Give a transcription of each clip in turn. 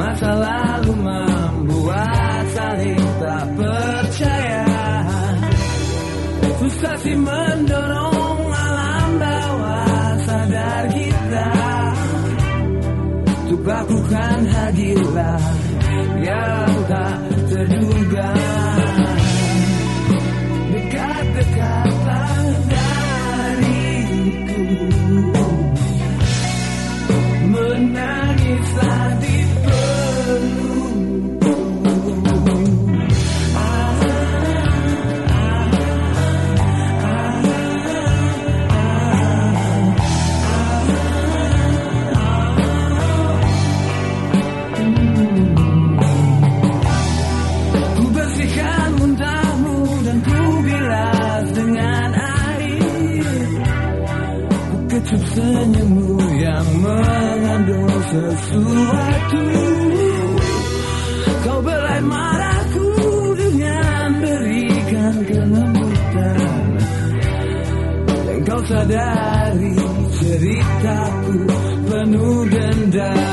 Masa lalu membuat saling tak percaya. Frustasi mendorong alam bawah sadar kita. Untuk lakukan hal gila yang tak terduga. Dekat-dekatlah dariku Menangislah di pelukku Senyummu yang mengandung sesuatu Belai marahku dengan berikan kelembutan. Dan kau sadari ceritaku penuh dendam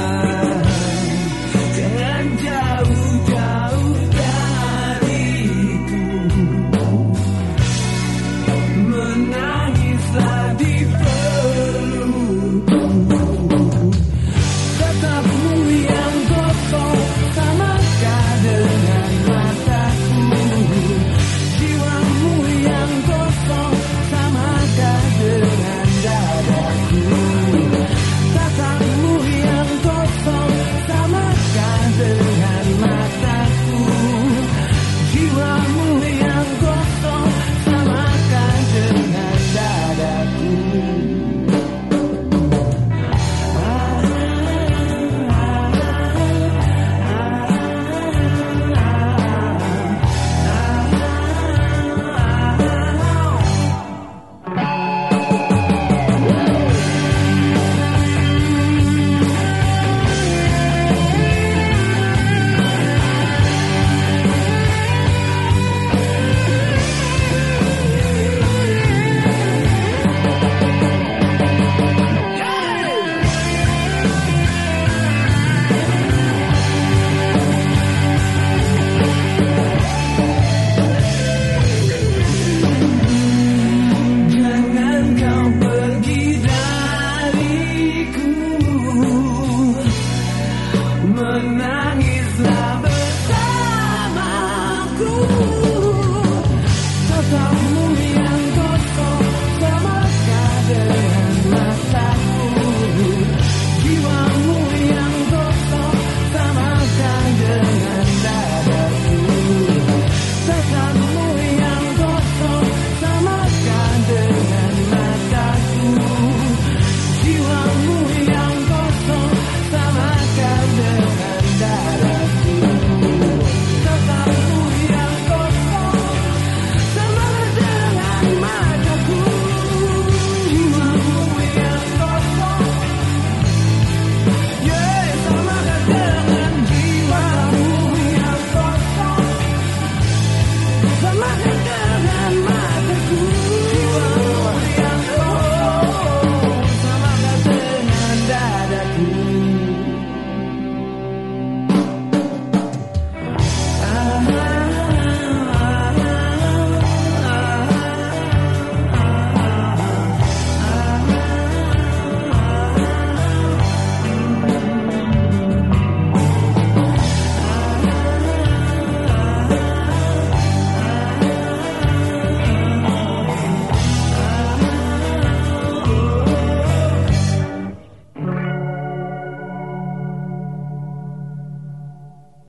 menangis love.